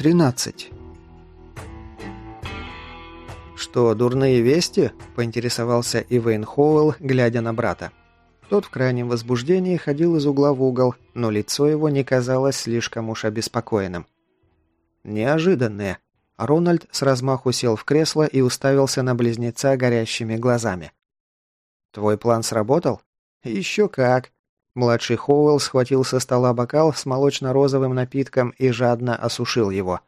13. «Что, дурные вести?» – поинтересовался Ивейн Хоуэлл, глядя на брата. Тот в крайнем возбуждении ходил из угла в угол, но лицо его не казалось слишком уж обеспокоенным. «Неожиданные». Рональд с размаху сел в кресло и уставился на близнеца горящими глазами. «Твой план сработал?» «Еще как!» Младший Хоуэлл схватил со стола бокал с молочно-розовым напитком и жадно осушил его.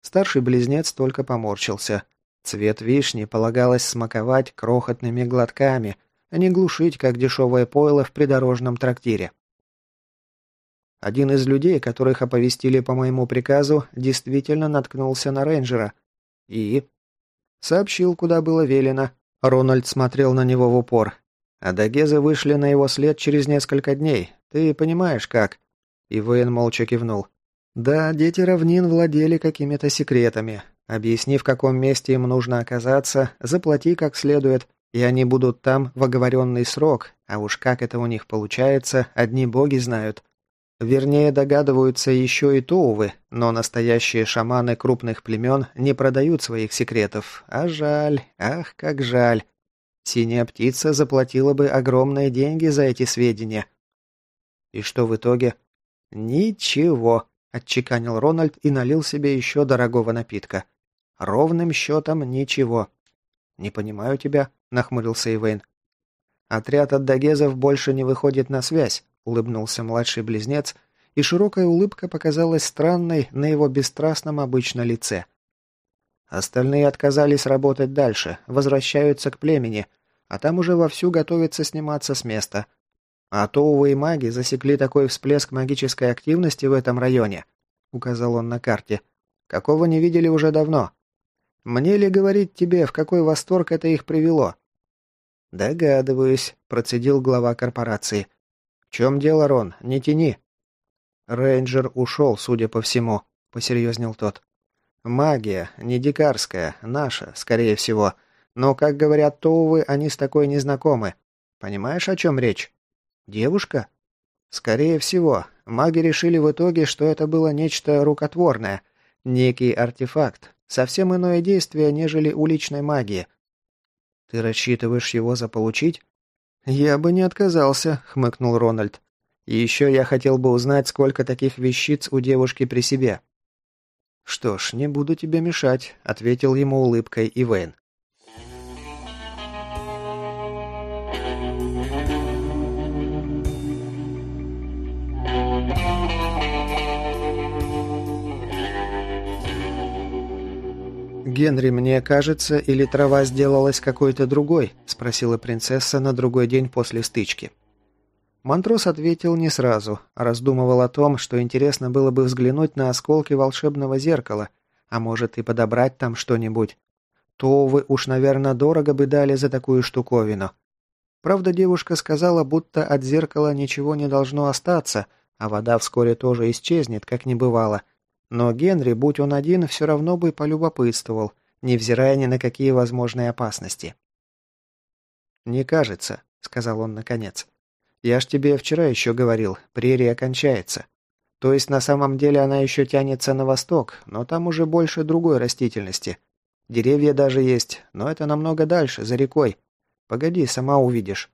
Старший близнец только поморщился. Цвет вишни полагалось смаковать крохотными глотками, а не глушить, как дешевое пойло в придорожном трактире. Один из людей, которых оповестили по моему приказу, действительно наткнулся на рейнджера. И... Сообщил, куда было велено. Рональд смотрел на него в упор. А Дагезы вышли на его след через несколько дней. Ты понимаешь, как?» И Вейн молча кивнул. «Да, дети равнин владели какими-то секретами. Объясни, в каком месте им нужно оказаться, заплати как следует, и они будут там в оговоренный срок, а уж как это у них получается, одни боги знают. Вернее, догадываются еще и Тоувы, но настоящие шаманы крупных племен не продают своих секретов. А жаль, ах, как жаль. Синяя птица заплатила бы огромные деньги за эти сведения. И что в итоге? Ничего, отчеканил Рональд и налил себе еще дорогого напитка. Ровным счетом ничего. Не понимаю тебя, нахмурился Ивейн. Отряд от Дагезов больше не выходит на связь, улыбнулся младший близнец, и широкая улыбка показалась странной на его бесстрастном обычно лице. Остальные отказались работать дальше, возвращаются к племени, а там уже вовсю готовятся сниматься с места. А тоувые маги засекли такой всплеск магической активности в этом районе, указал он на карте, какого не видели уже давно. Мне ли говорить тебе, в какой восторг это их привело? Догадываюсь, процедил глава корпорации. В чем дело, Рон? Не тяни. Рейнджер ушел, судя по всему, посерьезнел тот. Магия, не дикарская, наша, скорее всего. Но, как говорят Тоувы, они с такой не знакомы. Понимаешь, о чем речь? Девушка? Скорее всего. Маги решили в итоге, что это было нечто рукотворное. Некий артефакт. Совсем иное действие, нежели уличной магии. Ты рассчитываешь его заполучить? Я бы не отказался, хмыкнул Рональд. И еще я хотел бы узнать, сколько таких вещиц у девушки при себе. «Что ж, не буду тебе мешать», — ответил ему улыбкой Ивейн. «Генри, мне кажется, или трава сделалась какой-то другой?» – спросила принцесса на другой день после стычки. Монтрос ответил не сразу, а раздумывал о том, что интересно было бы взглянуть на осколки волшебного зеркала, а может и подобрать там что-нибудь. То вы уж, наверное, дорого бы дали за такую штуковину. Правда, девушка сказала, будто от зеркала ничего не должно остаться, а вода вскоре тоже исчезнет, как не бывало. Но Генри, будь он один, все равно бы полюбопытствовал, невзирая ни на какие возможные опасности. «Не кажется», — сказал он наконец. Я ж тебе вчера еще говорил, прерия кончается. То есть на самом деле она еще тянется на восток, но там уже больше другой растительности. Деревья даже есть, но это намного дальше, за рекой. Погоди, сама увидишь».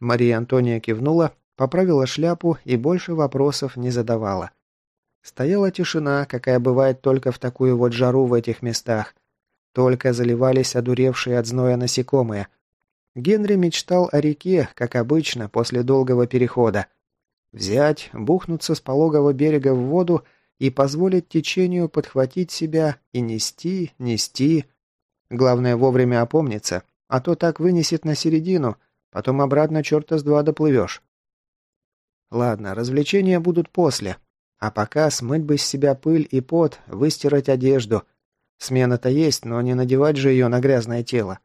Мария Антония кивнула, поправила шляпу и больше вопросов не задавала. Стояла тишина, какая бывает только в такую вот жару в этих местах. Только заливались одуревшие от зноя насекомые – Генри мечтал о реке, как обычно, после долгого перехода. Взять, бухнуться с пологого берега в воду и позволить течению подхватить себя и нести, нести. Главное вовремя опомниться, а то так вынесет на середину, потом обратно черта с два доплывешь. Ладно, развлечения будут после. А пока смыть бы с себя пыль и пот, выстирать одежду. Смена-то есть, но не надевать же ее на грязное тело.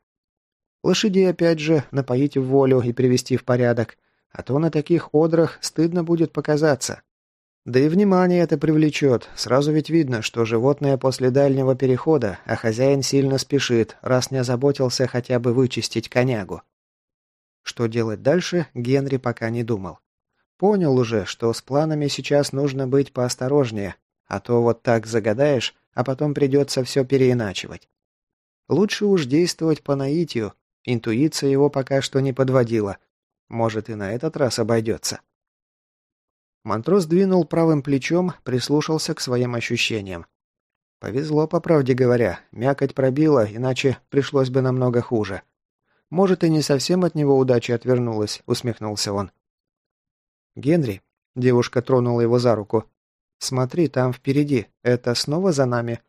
Лошадей опять же напоить в волю и привести в порядок, а то на таких одрах стыдно будет показаться. Да и внимание это привлечет. Сразу ведь видно, что животное после дальнего перехода, а хозяин сильно спешит, раз не озаботился хотя бы вычистить конягу. Что делать дальше, Генри пока не думал. Понял уже, что с планами сейчас нужно быть поосторожнее. А то вот так загадаешь, а потом придется все переиначивать. Лучше уж действовать по наитию. Интуиция его пока что не подводила. Может, и на этот раз обойдется. Монтрос двинул правым плечом, прислушался к своим ощущениям. Повезло, по правде говоря. Мякоть пробила, иначе пришлось бы намного хуже. Может, и не совсем от него удача отвернулась, усмехнулся он. «Генри», — девушка тронула его за руку, — «смотри, там впереди. Это снова за нами?»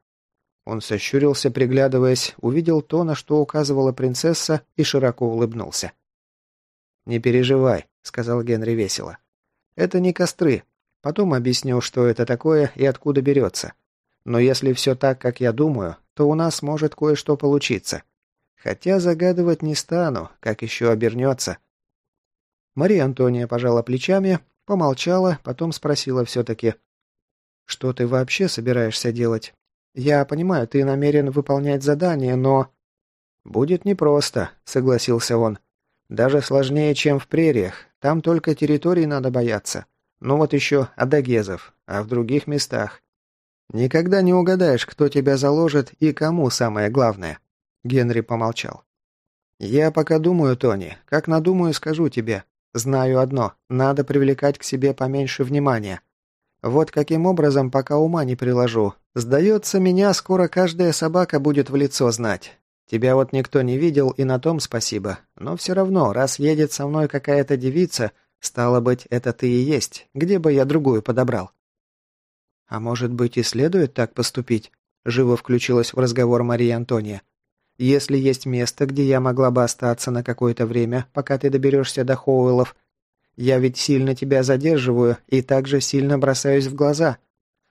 Он сощурился, приглядываясь, увидел то, на что указывала принцесса, и широко улыбнулся. «Не переживай», — сказал Генри весело. «Это не костры. Потом объясню, что это такое и откуда берется. Но если все так, как я думаю, то у нас может кое-что получиться. Хотя загадывать не стану, как еще обернется». Мария Антония пожала плечами, помолчала, потом спросила все-таки. «Что ты вообще собираешься делать? Я понимаю, ты намерен выполнять задание, но...» «Будет непросто», — согласился он. «Даже сложнее, чем в прериях. Там только территории надо бояться. Ну вот еще адагезов, а в других местах. «Никогда не угадаешь, кто тебя заложит и кому самое главное». Генри помолчал. «Я пока думаю, Тони. Как надумаю, скажу тебе. Знаю одно. Надо привлекать к себе поменьше внимания. Вот каким образом, пока ума не приложу. Сдается, меня скоро каждая собака будет в лицо знать. Тебя вот никто не видел, и на том спасибо. Но все равно, раз едет со мной какая-то девица, стало быть, это ты и есть. Где бы я другую подобрал?» «А может быть и следует так поступить?» Живо включилась в разговор Мария Антония. «Если есть место, где я могла бы остаться на какое-то время, пока ты доберешься до Хоуэллов, я ведь сильно тебя задерживаю и также сильно бросаюсь в глаза.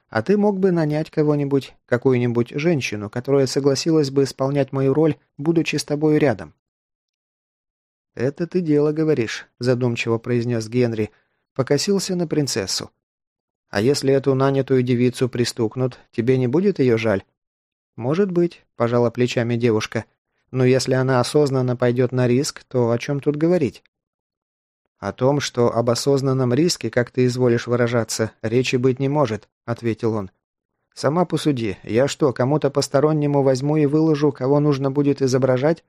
А ты мог бы нанять кого-нибудь, какую-нибудь женщину, которая согласилась бы исполнять мою роль, будучи с тобой рядом». «Это ты дело говоришь», – задумчиво произнес Генри, покосился на принцессу. А если эту нанятую девицу пристукнут, тебе не будет ее жаль?» «Может быть», – пожала плечами девушка. «Но если она осознанно пойдет на риск, то о чем тут говорить?» «О том, что об осознанном риске, как ты изволишь выражаться, речи быть не может», – ответил он. «Сама посуди, я что, кому-то постороннему возьму и выложу, кого нужно будет изображать?»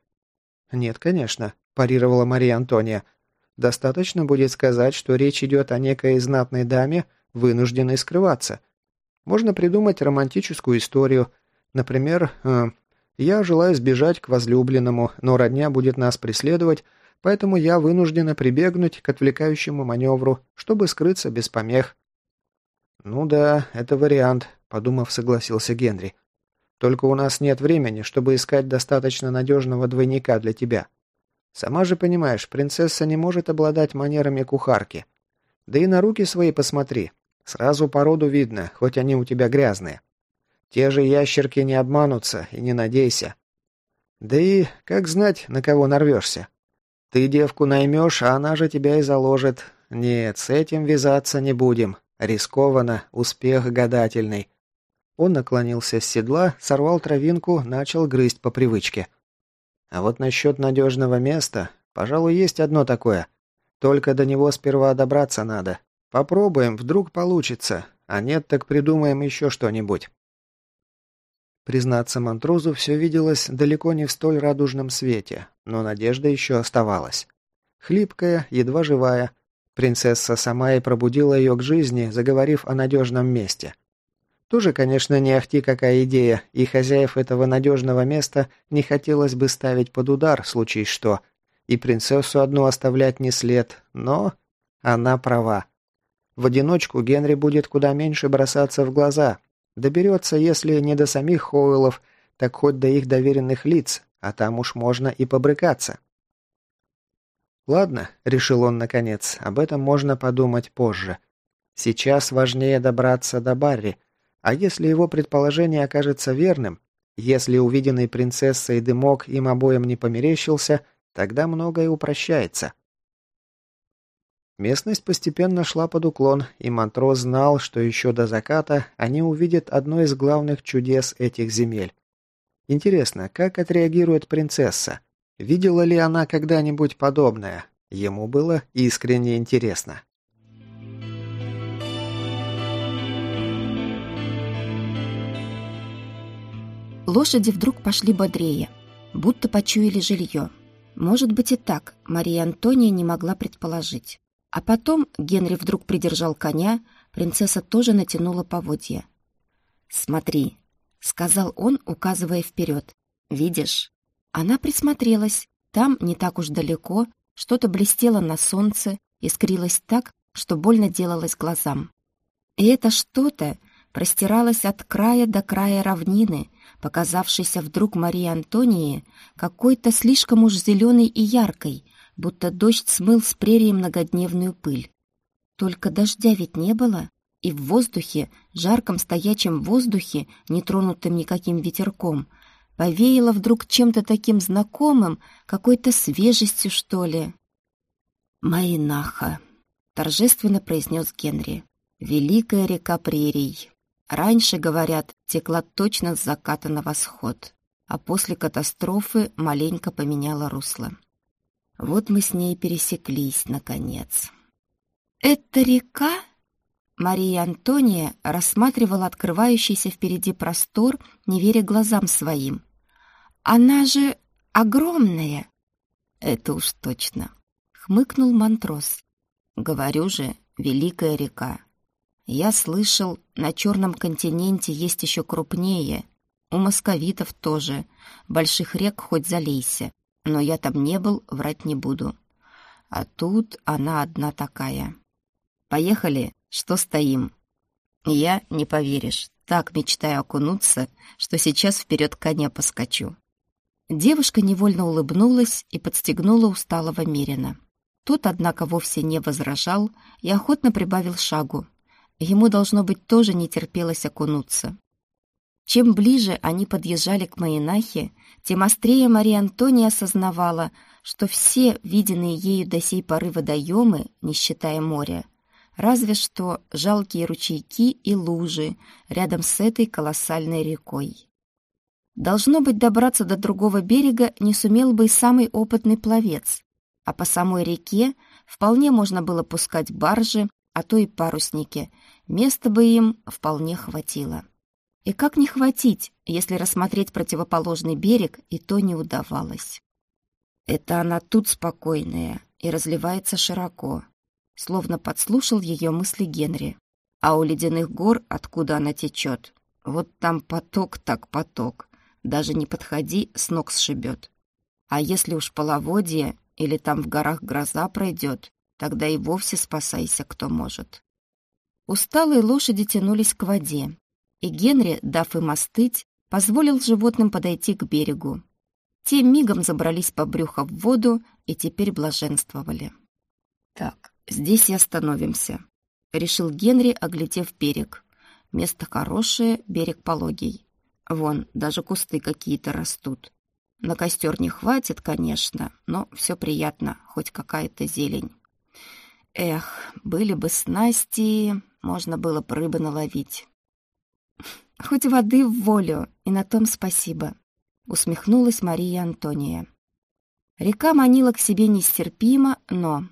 «Нет, конечно», – парировала Мария Антония. «Достаточно будет сказать, что речь идет о некой знатной даме, вынуждены скрываться. Можно придумать романтическую историю. Например, э, я желаю сбежать к возлюбленному, но родня будет нас преследовать, поэтому я вынуждена прибегнуть к отвлекающему маневру, чтобы скрыться без помех. «Ну да, это вариант», — подумав, согласился Генри. «Только у нас нет времени, чтобы искать достаточно надежного двойника для тебя. Сама же понимаешь, принцесса не может обладать манерами кухарки. Да и на руки свои посмотри, Сразу породу видно, хоть они у тебя грязные. Те же ящерки не обманутся, и не надейся. Да и как знать, на кого нарвешься? Ты девку наймешь, а она же тебя и заложит. Нет, с этим вязаться не будем. Рискованно, успех гадательный. Он наклонился с седла, сорвал травинку, начал грызть по привычке. А вот насчет надежного места, пожалуй, есть одно такое. Только до него сперва добраться надо. Попробуем, вдруг получится. А нет, так придумаем еще что-нибудь. Признаться, Монтрозу все виделось далеко не в столь радужном свете, но надежда еще оставалась. Хлипкая, едва живая. Принцесса сама и пробудила ее к жизни, заговорив о надежном месте. Тоже, конечно, не ахти какая идея, и хозяев этого надежного места не хотелось бы ставить под удар, случись что. И принцессу одну оставлять не след, но она права. В одиночку Генри будет куда меньше бросаться в глаза. Доберется, если не до самих Хоуэллов, так хоть до их доверенных лиц, а там уж можно и побрыкаться. «Ладно», — решил он наконец, — «об этом можно подумать позже. Сейчас важнее добраться до Барри, а если его предположение окажется верным, если увиденный принцессой дымок им обоим не померещился, тогда многое упрощается». Местность постепенно шла под уклон, и Монтро знал, что еще до заката они увидят одно из главных чудес этих земель. Интересно, как отреагирует принцесса? Видела ли она когда-нибудь подобное? Ему было искренне интересно. Лошади вдруг пошли бодрее, будто почуяли жилье. Может быть и так, Мария Антония не могла предположить. А потом Генри вдруг придержал коня, принцесса тоже натянула поводья. «Смотри», — сказал он, указывая вперед. «Видишь?» Она присмотрелась. Там, не так уж далеко, что-то блестело на солнце, искрилось так, что больно делалось глазам. И это что-то простиралось от края до края равнины, показавшейся вдруг Марии Антонии какой-то слишком уж зеленой и яркой, будто дождь смыл с прерии многодневную пыль. Только дождя ведь не было, и в воздухе, жарком стоячем воздухе, не тронутым никаким ветерком, повеяло вдруг чем-то таким знакомым, какой-то свежестью, что ли. «Майнаха», — торжественно произнес Генри, — «великая река прерий. Раньше, говорят, текла точно с заката на восход, а после катастрофы маленько поменяла русло. Вот мы с ней пересеклись, наконец». «Это река?» Мария Антония рассматривала открывающийся впереди простор, не веря глазам своим. «Она же огромная!» «Это уж точно!» — хмыкнул Монтрос. «Говорю же, великая река. Я слышал, на Черном континенте есть еще крупнее. У московитов тоже. Больших рек хоть залейся. Но я там не был, врать не буду. А тут она одна такая. Поехали, что стоим?» Я, не поверишь, так мечтаю окунуться, что сейчас вперед коня поскочу. Девушка невольно улыбнулась и подстегнула усталого Мерина. Тот, однако, вовсе не возражал и охотно прибавил шагу. Ему, должно быть, тоже не терпелось окунуться. Чем ближе они подъезжали к Маинахе, тем острее Мария Антония осознавала, что все виденные ею до сей поры водоемы, не считая моря, разве что жалкие ручейки и лужи рядом с этой колоссальной рекой. Должно быть, добраться до другого берега не сумел бы и самый опытный пловец, а по самой реке вполне можно было пускать баржи, а то и парусники. Места бы им вполне хватило. И как не хватить, если рассмотреть противоположный берег, и то не удавалось. Это она тут спокойная и разливается широко, словно подслушал ее мысли Генри. А у ледяных гор, откуда она течет, вот там поток так поток, даже не подходи, с ног сшибет. А если уж половодье или там в горах гроза пройдет, тогда и вовсе спасайся, кто может. Усталые лошади тянулись к воде, и Генри, дав им остыть, позволил животным подойти к берегу. Те мигом забрались по брюхо в воду и теперь блаженствовали. «Так, здесь и остановимся», — решил Генри, оглядев берег. «Место хорошее, берег пологий. Вон, даже кусты какие-то растут. На костер не хватит, конечно, но все приятно, хоть какая-то зелень. Эх, были бы снасти, можно было бы рыбы наловить. Хоть воды в волю, и на том спасибо, усмехнулась Мария Антония. Река манила к себе нестерпимо, но...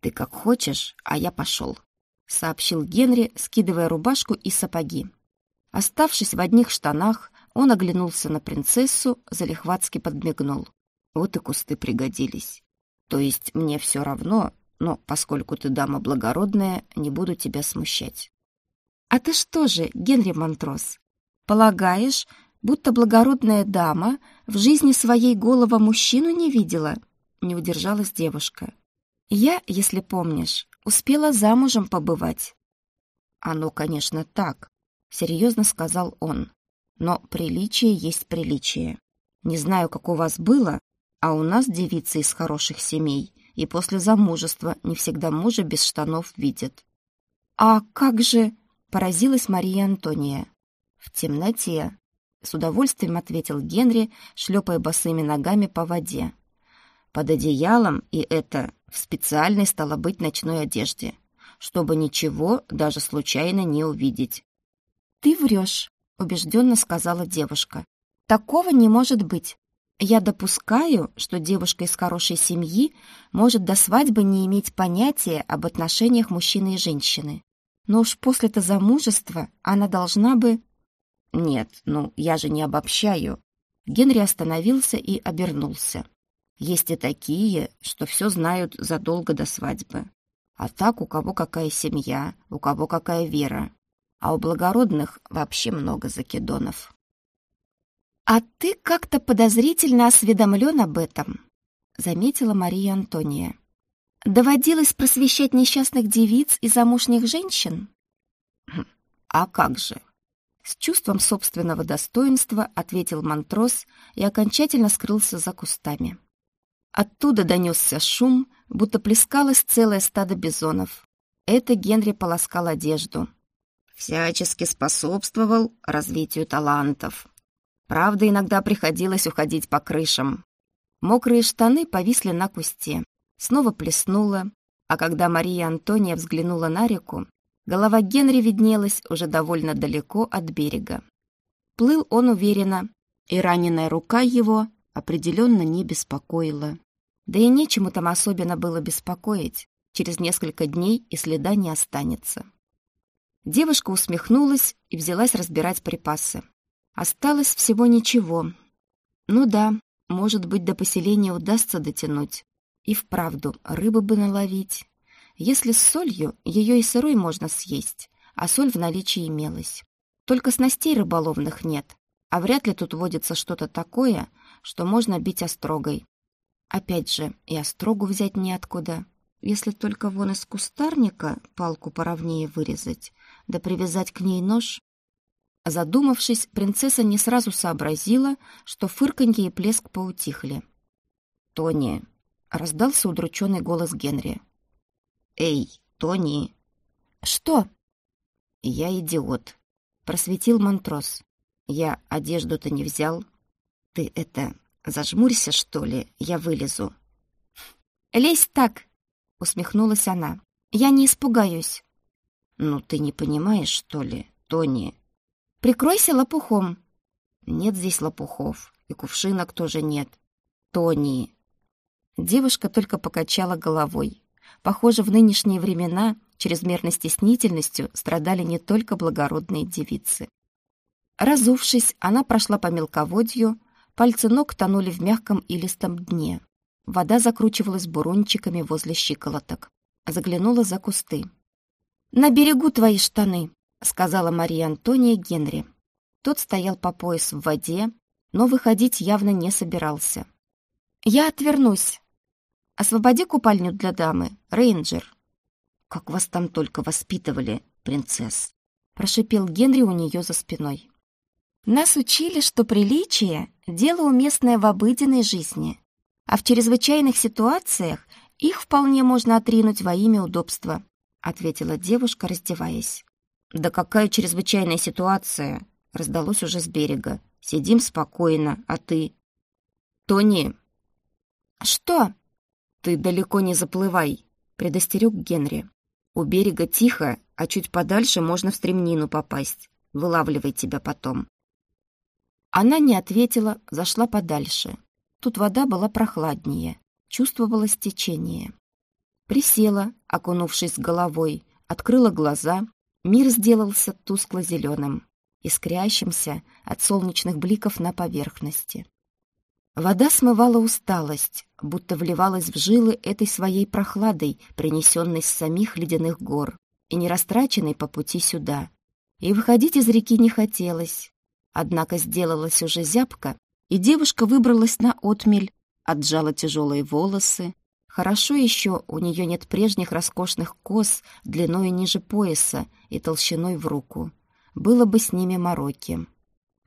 «Ты как хочешь, а я пошел», — сообщил Генри, скидывая рубашку и сапоги. Оставшись в одних штанах, он оглянулся на принцессу, залихватски подмигнул. Вот и кусты пригодились. То есть мне все равно, но поскольку ты дама благородная, не буду тебя смущать. А ты что же, Генри Монтрос, полагаешь, будто благородная дама в жизни своей голого мужчину не видела? Не удержалась девушка. Я, если помнишь, успела замужем побывать. Оно, конечно, так, — серьезно сказал он. «Но приличие есть приличие. Не знаю, как у вас было, а у нас девицы из хороших семей и после замужества не всегда мужа без штанов видят». «А как же...» — поразилась Мария Антония. «В темноте», — с удовольствием ответил Генри, шлепая босыми ногами по воде. «Под одеялом, и это в специальной, стало быть, ночной одежде, чтобы ничего даже случайно не увидеть. «Ты врешь», — убежденно сказала девушка. «Такого не может быть. Я допускаю, что девушка из хорошей семьи может до свадьбы не иметь понятия об отношениях мужчины и женщины. Но уж после-то замужества она должна бы...» Нет, ну, я же не обобщаю. Генри остановился и обернулся. Есть и такие, что все знают задолго до свадьбы. А так у кого какая семья, у кого какая вера. А у благородных вообще много закидонов. «А ты как-то подозрительно осведомлен об этом», — заметила Мария Антония. «Доводилось просвещать несчастных девиц и замужних женщин?» «Хм, «А как же?» С чувством собственного достоинства ответил Монтрос и окончательно скрылся за кустами. Оттуда донесся шум, будто плескалось целое стадо бизонов. Это Генри полоскал одежду. Всячески способствовал развитию талантов. Правда, иногда приходилось уходить по крышам. Мокрые штаны повисли на кусте. Снова плеснуло, а когда Мария Антония взглянула на реку, голова Генри виднелась уже довольно далеко от берега. Плыл он уверенно, и раненая рука его определенно не беспокоила. Да и нечему там особенно было беспокоить. Через несколько дней и следа не останется. Девушка усмехнулась и взялась разбирать припасы. Осталось всего ничего. Ну да, может быть, до поселения удастся дотянуть. И вправду, рыбы бы наловить. Если с солью, ее и сырой можно съесть, а соль в наличии имелась. Только снастей рыболовных нет, а вряд ли тут водится что-то такое, что можно бить острогой. Опять же, и острогу взять неоткуда. Если только вон из кустарника палку поровнее вырезать, да привязать к ней нож, Задумавшись, принцесса не сразу сообразила, что фырканье и плеск поутихли. «Тони!» — раздался удрученный голос Генри. «Эй, Тони!» «Что?» «Я идиот», — просветил Монтрос. «Я одежду-то не взял. Ты это, зажмурься, что ли, я вылезу». «Лезь так!» — усмехнулась она. «Я не испугаюсь». «Ну, ты не понимаешь, что ли, Тони?» Прикройся лопухом. Нет здесь лопухов, и кувшинок тоже нет. Тони. Девушка только покачала головой. Похоже, в нынешние времена чрезмерной стеснительностью страдали не только благородные девицы. Разувшись, она прошла по мелководью, пальцы ног тонули в мягком и листом дне. Вода закручивалась бурончиками возле щиколоток. Заглянула за кусты. «На берегу твои штаны!» — сказала Мария Антония Генри. Тот стоял по пояс в воде, но выходить явно не собирался. «Я отвернусь. Освободи купальню для дамы, рейнджер». «Как вас там только воспитывали, принцесс?» — прошипел Генри у нее за спиной. «Нас учили, что приличие — дело уместное в обыденной жизни, а в чрезвычайных ситуациях их вполне можно отринуть во имя удобства», — ответила девушка, раздеваясь. «Да какая чрезвычайная ситуация!» Раздалось уже с берега. «Сидим спокойно, а ты...» «Тони!» «Что?» «Ты далеко не заплывай», — предостерег Генри. «У берега тихо, а чуть подальше можно в стремнину попасть. Вылавливай тебя потом». Она не ответила, зашла подальше. Тут вода была прохладнее, чувствовалось течение. Присела, окунувшись головой, открыла глаза Мир сделался тускло-зеленым, искрящимся от солнечных бликов на поверхности. Вода смывала усталость, будто вливалась в жилы этой своей прохладой, принесенной с самих ледяных гор и не растраченной по пути сюда. И выходить из реки не хотелось. Однако сделалась уже зябко, и девушка выбралась на отмель, отжала тяжелые волосы, Хорошо еще у нее нет прежних роскошных кос длиной ниже пояса и толщиной в руку. Было бы с ними мороки.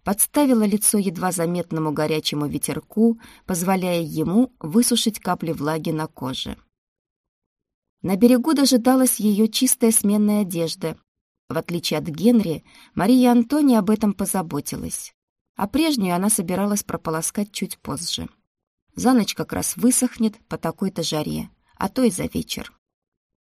Подставила лицо едва заметному горячему ветерку, позволяя ему высушить капли влаги на коже. На берегу дожидалась ее чистая сменная одежда. В отличие от Генри, Мария Антония об этом позаботилась. А прежнюю она собиралась прополоскать чуть позже. За ночь как раз высохнет по такой-то жаре, а то и за вечер.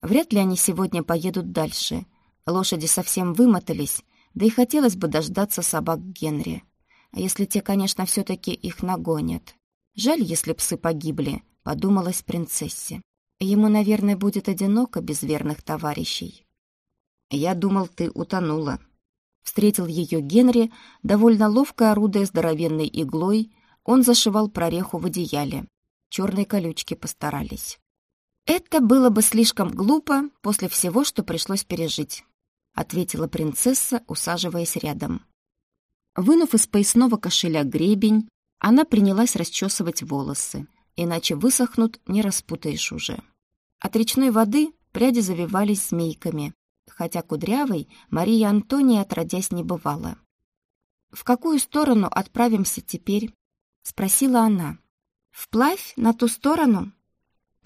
Вряд ли они сегодня поедут дальше. Лошади совсем вымотались, да и хотелось бы дождаться собак Генри. А если те, конечно, все-таки их нагонят. Жаль, если псы погибли, подумалась принцессе. Ему, наверное, будет одиноко без верных товарищей. «Я думал, ты утонула». Встретил ее Генри, довольно ловко орудуя здоровенной иглой, он зашивал прореху в одеяле. Черные колючки постарались. «Это было бы слишком глупо после всего, что пришлось пережить», ответила принцесса, усаживаясь рядом. Вынув из поясного кошеля гребень, она принялась расчесывать волосы, иначе высохнут, не распутаешь уже. От речной воды пряди завивались змейками, хотя кудрявой Мария Антония отродясь не бывала. «В какую сторону отправимся теперь?» — спросила она. «Вплавь на ту сторону?»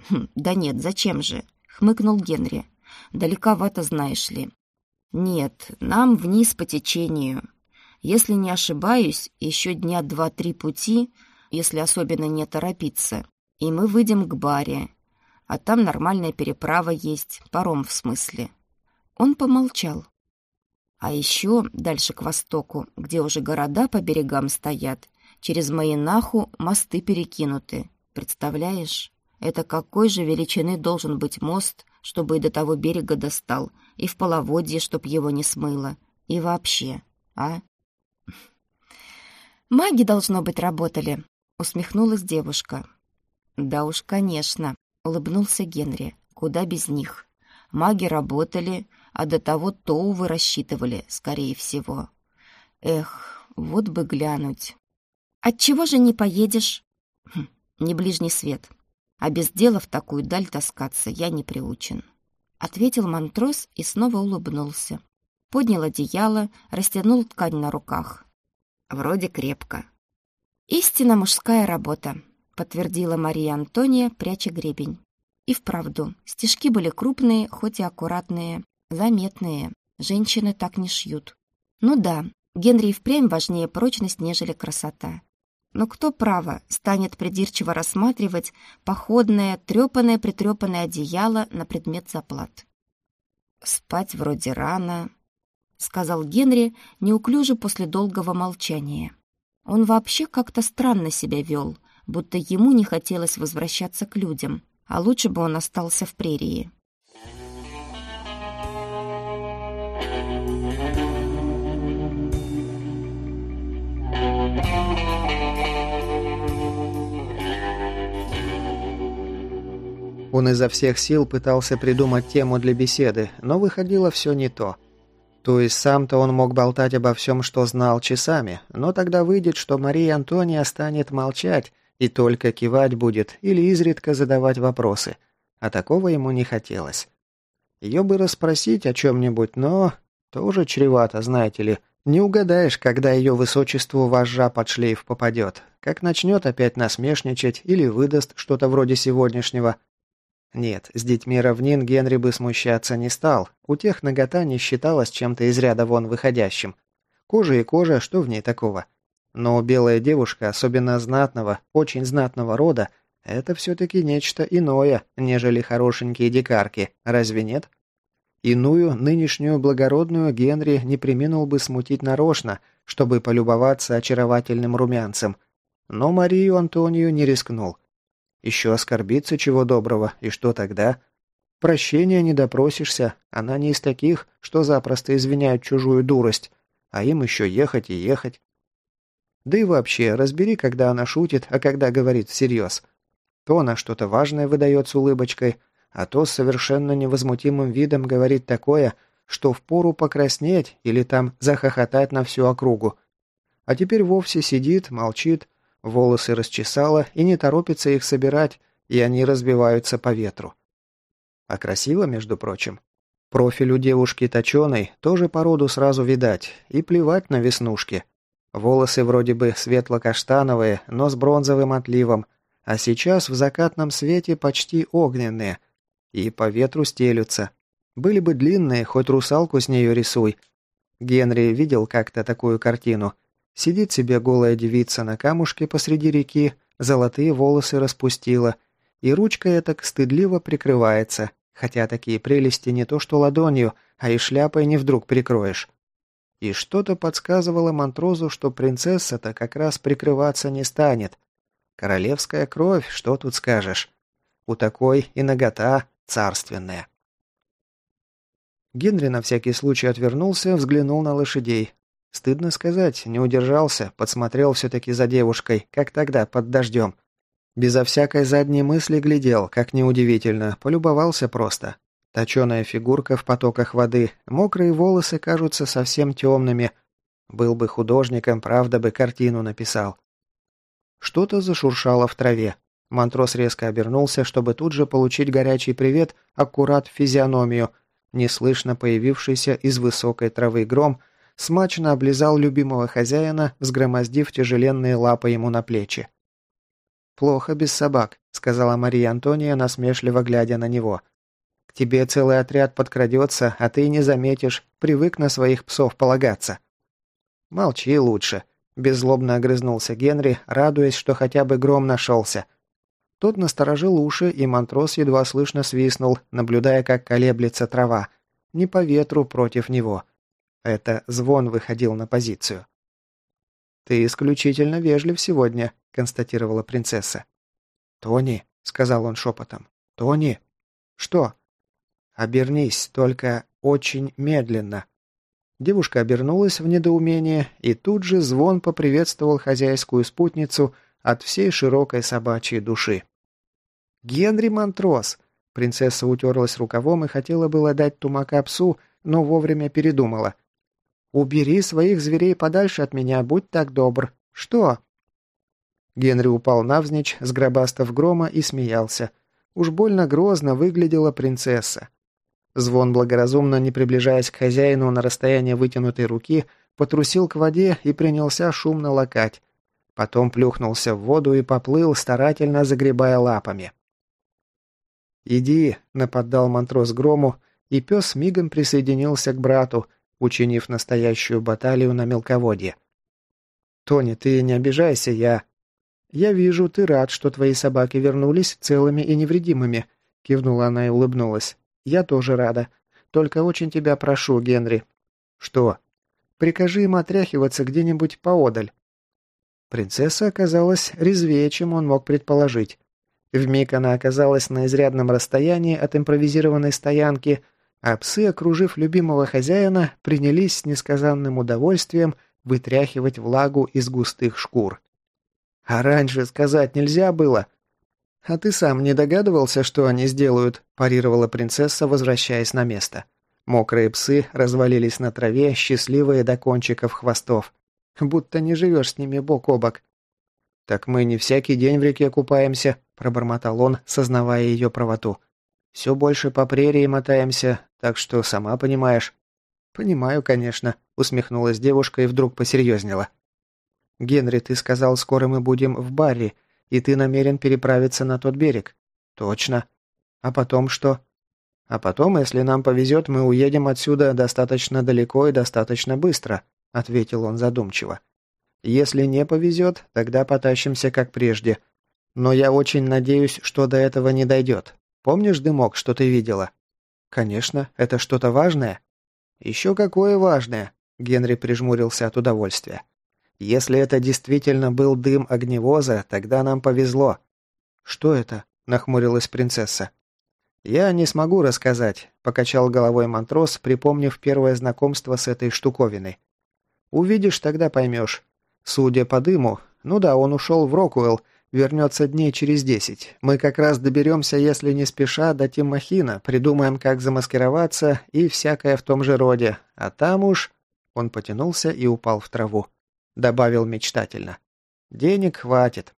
хм, «Да нет, зачем же?» — хмыкнул Генри. «Далековато, знаешь ли». «Нет, нам вниз по течению. Если не ошибаюсь, еще дня два-три пути, если особенно не торопиться, и мы выйдем к баре. А там нормальная переправа есть, паром в смысле. Он помолчал. А еще дальше к востоку, где уже города по берегам стоят, через Маинаху мосты перекинуты. Представляешь? Это какой же величины должен быть мост, чтобы и до того берега достал, и в половодье, чтоб его не смыло, и вообще, а? «Маги, должно быть, работали», — усмехнулась девушка. «Да уж, конечно», — улыбнулся Генри. «Куда без них? Маги работали, а до того Тоувы рассчитывали, скорее всего. Эх, вот бы глянуть». «Отчего же не поедешь?» хм, «Не ближний свет. А без дела в такую даль таскаться я не приучен», — ответил Монтрос и снова улыбнулся. Поднял одеяло, растянул ткань на руках. Вроде крепко. «Истинно мужская работа», — подтвердила Мария Антония, пряча гребень. И вправду, стежки были крупные, хоть и аккуратные, заметные. Женщины так не шьют. Ну да, Генри и впрямь важнее прочность, нежели красота. Но кто, право, станет придирчиво рассматривать походное, трепанное-притрепанное одеяло на предмет заплат? Спать вроде рано, — сказал Генри неуклюже после долгого молчания. Он вообще как-то странно себя вел, будто ему не хотелось возвращаться к людям, а лучше бы он остался в прерии. Он изо всех сил пытался придумать тему для беседы, но выходило все не то. То есть сам-то он мог болтать обо всем, что знал часами, но тогда выйдет, что Мария Антония станет молчать и только кивать будет или изредка задавать вопросы, а такого ему не хотелось. Ее бы расспросить о чем-нибудь, но тоже чревато, знаете ли. Не угадаешь, когда ее высочеству вожжа под шлейф попадет, как начнет опять насмешничать или выдаст что-то вроде сегодняшнего, нет, с детьми равнин Генри бы смущаться не стал. У тех нагота не считалась чем-то из ряда вон выходящим. Кожа и кожа, что в ней такого? Но белая девушка, особенно знатного, очень знатного рода, это все-таки нечто иное, нежели хорошенькие дикарки, разве нет? Иную, нынешнюю благородную Генри не приминул бы смутить нарочно, чтобы полюбоваться очаровательным румянцем. Но Марию Антонию не рискнул. Еще оскорбиться чего доброго, и что тогда? Прощения не допросишься, она не из таких, что запросто извиняют чужую дурость, а им еще ехать и ехать. Да и вообще, разбери, когда она шутит, а когда говорит всерьез. То она что-то важное выдает с улыбочкой, а то с совершенно невозмутимым видом говорит такое, что впору покраснеть или там захохотать на всю округу. А теперь вовсе сидит, молчит, Волосы расчесала и не торопится их собирать, и они разбиваются по ветру. А красиво, между прочим. Профиль у девушки точеной, тоже породу сразу видать, и плевать на веснушки. Волосы вроде бы светло-каштановые, но с бронзовым отливом, а сейчас в закатном свете почти огненные. И по ветру стелются. Были бы длинные, хоть русалку с нею рисуй. Генри видел как-то такую картину – Сидит себе голая девица на камушке посреди реки, золотые волосы распустила, и ручка эта стыдливо прикрывается, хотя такие прелести не то что ладонью, а и шляпой не вдруг прикроешь. И что-то подсказывало Монтрозу, что принцесса-то как раз прикрываться не станет. Королевская кровь, что тут скажешь? У такой и нагота царственная. Генри на всякий случай отвернулся, взглянул на лошадей. Стыдно сказать, не удержался, подсмотрел все-таки за девушкой, как тогда, под дождем. Безо всякой задней мысли глядел, как неудивительно, полюбовался просто. Точеная фигурка в потоках воды, мокрые волосы кажутся совсем темными. Был бы художником, правда бы картину написал. Что-то зашуршало в траве. Монтрос резко обернулся, чтобы тут же получить горячий привет аккурат в физиономию. Неслышно появившийся из высокой травы гром – смачно облизал любимого хозяина, взгромоздив тяжеленные лапы ему на плечи. «Плохо без собак», — сказала Мария Антония, насмешливо глядя на него. «К тебе целый отряд подкрадется, а ты не заметишь, привык на своих псов полагаться». «Молчи лучше», — беззлобно огрызнулся Генри, радуясь, что хотя бы гром нашелся. Тот насторожил уши, и матрос едва слышно свистнул, наблюдая, как колеблется трава. Не по ветру против него. — это звон выходил на позицию. «Ты исключительно вежлив сегодня», — констатировала принцесса. «Тони», — сказал он шепотом. «Тони». «Что?» «Обернись, только очень медленно». Девушка обернулась в недоумение, и тут же звон поприветствовал хозяйскую спутницу от всей широкой собачьей души. «Генри Монтрос!» Принцесса утерлась рукавом и хотела было дать тумака псу, но вовремя передумала. «Убери своих зверей подальше от меня, будь так добр. Что?» Генри упал навзничь, сгробастав грома и смеялся. Уж больно грозно выглядела принцесса. Звон, благоразумно не приближаясь к хозяину на расстояние вытянутой руки, потрусил к воде и принялся шумно лакать. Потом плюхнулся в воду и поплыл, старательно загребая лапами. «Иди», — нападал матрос грому, и пес мигом присоединился к брату, учинив настоящую баталию на мелководье. «Тони, ты не обижайся, я...» «Я вижу, ты рад, что твои собаки вернулись целыми и невредимыми», — кивнула она и улыбнулась. «Я тоже рада. Только очень тебя прошу, Генри». «Что?» «Прикажи им отряхиваться где-нибудь поодаль». Принцесса оказалась резвее, чем он мог предположить. Вмиг она оказалась на изрядном расстоянии от импровизированной стоянки — а псы, окружив любимого хозяина, принялись с несказанным удовольствием вытряхивать влагу из густых шкур. «А раньше сказать нельзя было!» «А ты сам не догадывался, что они сделают?» – парировала принцесса, возвращаясь на место. Мокрые псы развалились на траве, счастливые до кончиков хвостов. Будто не живешь с ними бок о бок. «Так мы не всякий день в реке купаемся», – пробормотал он, сознавая ее правоту. «Все больше по прерии мотаемся, так что сама понимаешь». «Понимаю, конечно», — усмехнулась девушка и вдруг посерьезнела. «Генри, ты сказал, скоро мы будем в Барри, и ты намерен переправиться на тот берег». «Точно. А потом что?» «А потом, если нам повезет, мы уедем отсюда достаточно далеко и достаточно быстро», — ответил он задумчиво. «Если не повезет, тогда потащимся как прежде. Но я очень надеюсь, что до этого не дойдет. Помнишь дымок, что ты видела?» «Конечно, это что-то важное?» «Еще какое важное!» Генри прижмурился от удовольствия. «Если это действительно был дым огневоза, тогда нам повезло». «Что это?» – нахмурилась принцесса. «Я не смогу рассказать», – покачал головой Монтрос, припомнив первое знакомство с этой штуковиной. «Увидишь, тогда поймешь. Судя по дыму, ну да, он ушел в Рокуэлл, Вернется дней через десять. Мы как раз доберемся, если не спеша, до Тиммахина, придумаем, как замаскироваться и всякое в том же роде. А там уж...» Он потянулся и упал в траву. Добавил мечтательно. «Денег хватит».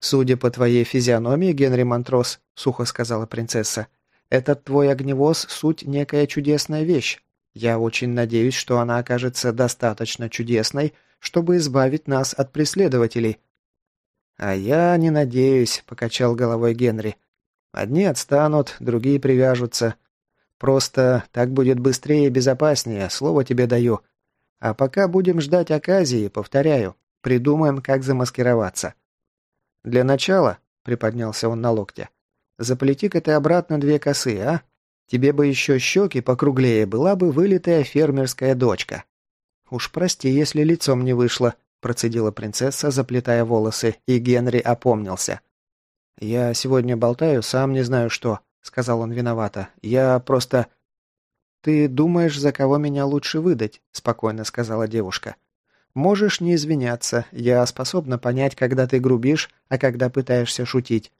«Судя по твоей физиономии, Генри Монтрос», — сухо сказала принцесса, «этот твой огневоз — суть некая чудесная вещь. Я очень надеюсь, что она окажется достаточно чудесной, чтобы избавить нас от преследователей». «А я не надеюсь», — покачал головой Генри. «Одни отстанут, другие привяжутся. Просто так будет быстрее и безопаснее, слово тебе даю. А пока будем ждать оказии, повторяю, придумаем, как замаскироваться». «Для начала», — приподнялся он на локте, — «заплети-ка ты обратно две косы, а? Тебе бы еще щеки покруглее, была бы вылитая фермерская дочка». «Уж прости, если лицом не вышло», процедила принцесса, заплетая волосы, и Генри опомнился. «Я сегодня болтаю, сам не знаю что», — сказал он виновато. «Я просто...» «Ты думаешь, за кого меня лучше выдать?» – спокойно сказала девушка. «Можешь не извиняться. Я способна понять, когда ты грубишь, а когда пытаешься шутить.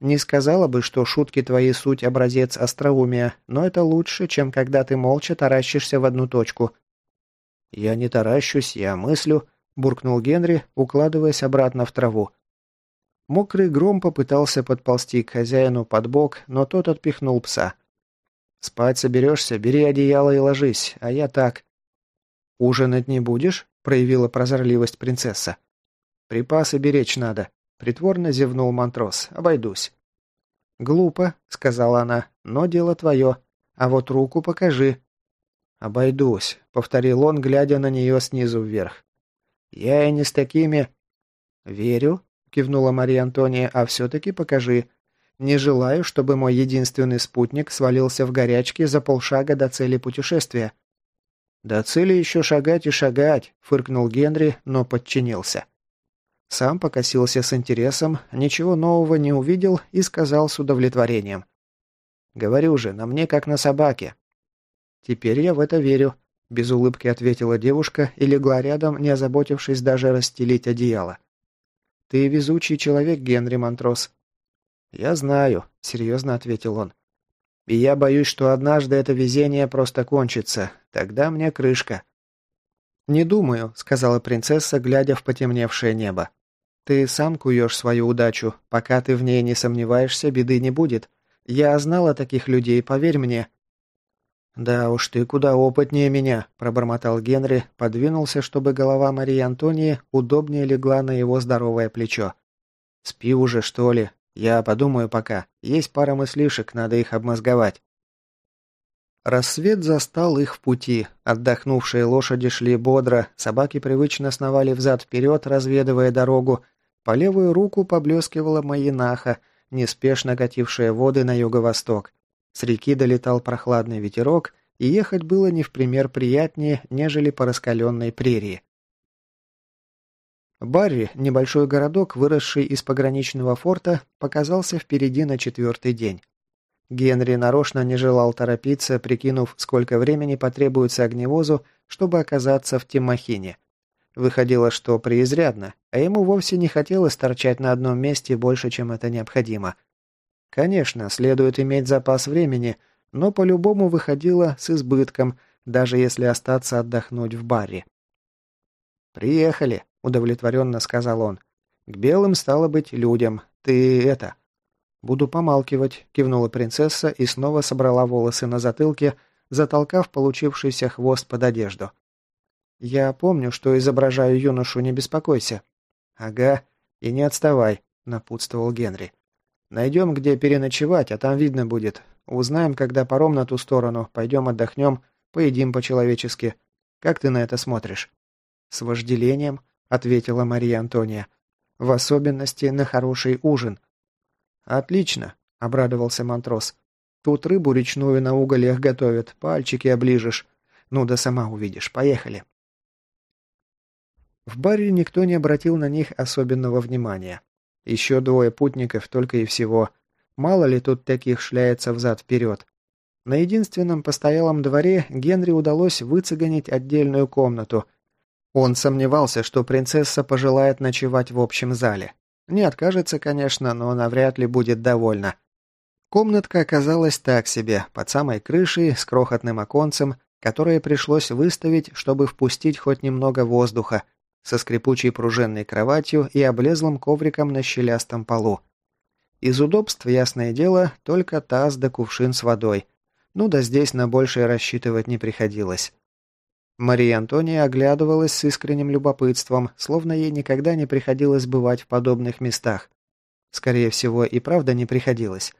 Не сказала бы, что шутки твои суть образец остроумия, но это лучше, чем когда ты молча таращишься в одну точку». «Я не таращусь, я мыслю», – буркнул Генри, укладываясь обратно в траву. Мокрый гром попытался подползти к хозяину под бок, но тот отпихнул пса. «Спать соберешься, бери одеяло и ложись, а я так». «Ужинать не будешь?» – проявила прозорливость принцесса. «Припасы беречь надо», – притворно зевнул Монтрос. «Обойдусь». «Глупо», – сказала она, – «но дело твое. А вот руку покажи». «Обойдусь», — повторил он, глядя на нее снизу вверх. «Я и не с такими...» «Верю», — кивнула Мария Антония, — «а все-таки покажи. Не желаю, чтобы мой единственный спутник свалился в горячке за полшага до цели путешествия». «До цели еще шагать и шагать», — фыркнул Генри, но подчинился. Сам покосился с интересом, ничего нового не увидел и сказал с удовлетворением. «Говорю же, на мне как на собаке. «Теперь я в это верю», – без улыбки ответила девушка и легла рядом, не озаботившись даже расстелить одеяло. «Ты везучий человек, Генри Монтрос». «Я знаю», – серьезно ответил он. «И я боюсь, что однажды это везение просто кончится. Тогда мне крышка». «Не думаю», – сказала принцесса, глядя в потемневшее небо. «Ты сам куешь свою удачу. Пока ты в ней не сомневаешься, беды не будет. Я знала таких людей, поверь мне. «Да уж ты куда опытнее меня», – пробормотал Генри, подвинулся, чтобы голова Марии Антонии удобнее легла на его здоровое плечо. «Спи уже, что ли? Я подумаю пока. Есть пара мыслишек, надо их обмозговать». Рассвет застал их в пути. Отдохнувшие лошади шли бодро, собаки привычно сновали взад-вперед, разведывая дорогу. По левую руку поблескивала Маинаха, неспешно катившая воды на юго-восток. С реки долетал прохладный ветерок, и ехать было не в пример приятнее, нежели по раскаленной прерии. Барри, небольшой городок, выросший из пограничного форта, показался впереди на четвертый день. Генри нарочно не желал торопиться, прикинув, сколько времени потребуется огневозу, чтобы оказаться в Тимахине. Выходило, что преизрядно, а ему вовсе не хотелось торчать на одном месте больше, чем это необходимо. Конечно, следует иметь запас времени, но по-любому выходило с избытком, даже если остаться отдохнуть в баре. «Приехали», — удовлетворенно сказал он. «К белым стало быть людям. Ты это...» «Буду помалкивать», — кивнула принцесса и снова собрала волосы на затылке, затолкав получившийся хвост под одежду. «Я помню, что изображаю юношу, не беспокойся». «Ага, и не отставай», — напутствовал Генри. Найдем, где переночевать, а там видно будет. Узнаем, когда паром на ту сторону, пойдем отдохнем, поедим по-человечески. Как ты на это смотришь?» «С вожделением», — ответила Мария Антония. «В особенности на хороший ужин». «Отлично», — обрадовался Монтрос. «Тут рыбу речную на угольях готовят, пальчики оближешь. Ну да сама увидишь. Поехали». В баре никто не обратил на них особенного внимания. Еще двое путников только и всего. Мало ли тут таких шляется взад-вперед. На единственном постоялом дворе Генри удалось выцегонить отдельную комнату. Он сомневался, что принцесса пожелает ночевать в общем зале. Не откажется, конечно, но навряд ли будет довольна. Комнатка оказалась так себе, под самой крышей, с крохотным оконцем, которое пришлось выставить, чтобы впустить хоть немного воздуха, со скрипучей пружинной кроватью и облезлым ковриком на щелястом полу. Из удобств, ясное дело, только таз да кувшин с водой. Ну да здесь на большее рассчитывать не приходилось. Мария Антония оглядывалась с искренним любопытством, словно ей никогда не приходилось бывать в подобных местах. Скорее всего, и правда не приходилось.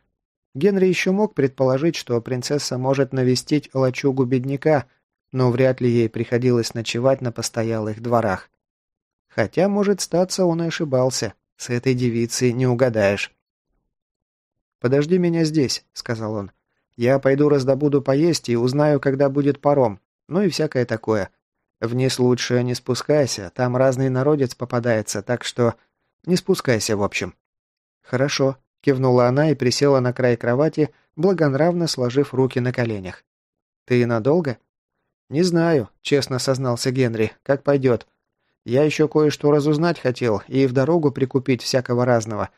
Генри еще мог предположить, что принцесса может навестить лачугу бедняка, но вряд ли ей приходилось ночевать на постоялых дворах. Хотя, может статься, он и ошибался. С этой девицей не угадаешь. «Подожди меня здесь», — сказал он. «Я пойду раздобуду поесть и узнаю, когда будет паром. Ну и всякое такое. Вниз лучше не спускайся, там разный народец попадается, так что не спускайся, в общем». «Хорошо», — кивнула она и присела на край кровати, благонравно сложив руки на коленях. «Ты надолго?» «Не знаю», — честно сознался Генри. «Как пойдет. Я еще кое-что разузнать хотел и в дорогу прикупить всякого разного.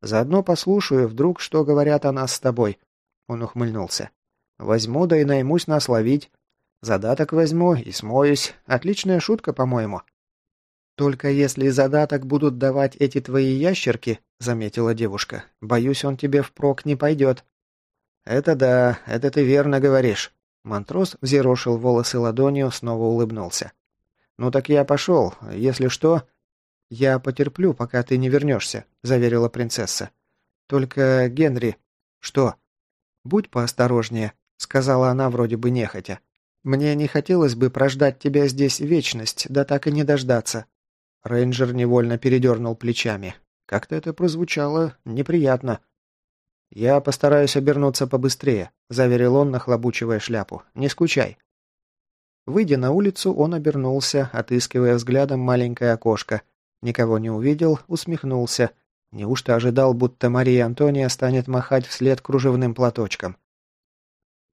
Заодно послушаю, вдруг что говорят о нас с тобой». Он ухмыльнулся. «Возьму, да и наймусь нас ловить. Задаток возьму и смоюсь. Отличная шутка, по-моему». «Только если задаток будут давать эти твои ящерки», — заметила девушка, — «боюсь, он тебе впрок не пойдет». «Это да, это ты верно говоришь». Монтрос взъерошил волосы ладонью, снова улыбнулся. «Ну так я пошел. Если что...» «Я потерплю, пока ты не вернешься», — заверила принцесса. «Только, Генри...» «Что?» «Будь поосторожнее», — сказала она вроде бы нехотя. «Мне не хотелось бы прождать тебя здесь вечность, да так и не дождаться». Рейнджер невольно передернул плечами. Как-то это прозвучало неприятно. «Я постараюсь обернуться побыстрее», — заверил он, нахлобучивая шляпу. «Не скучай». Выйдя на улицу, он обернулся, отыскивая взглядом маленькое окошко. Никого не увидел, усмехнулся. Неужто ожидал, будто Мария Антония станет махать вслед кружевным платочком?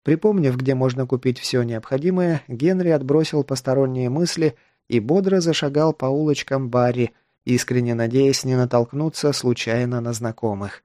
Припомнив, где можно купить все необходимое, Генри отбросил посторонние мысли и бодро зашагал по улочкам Барри, искренне надеясь не натолкнуться случайно на знакомых.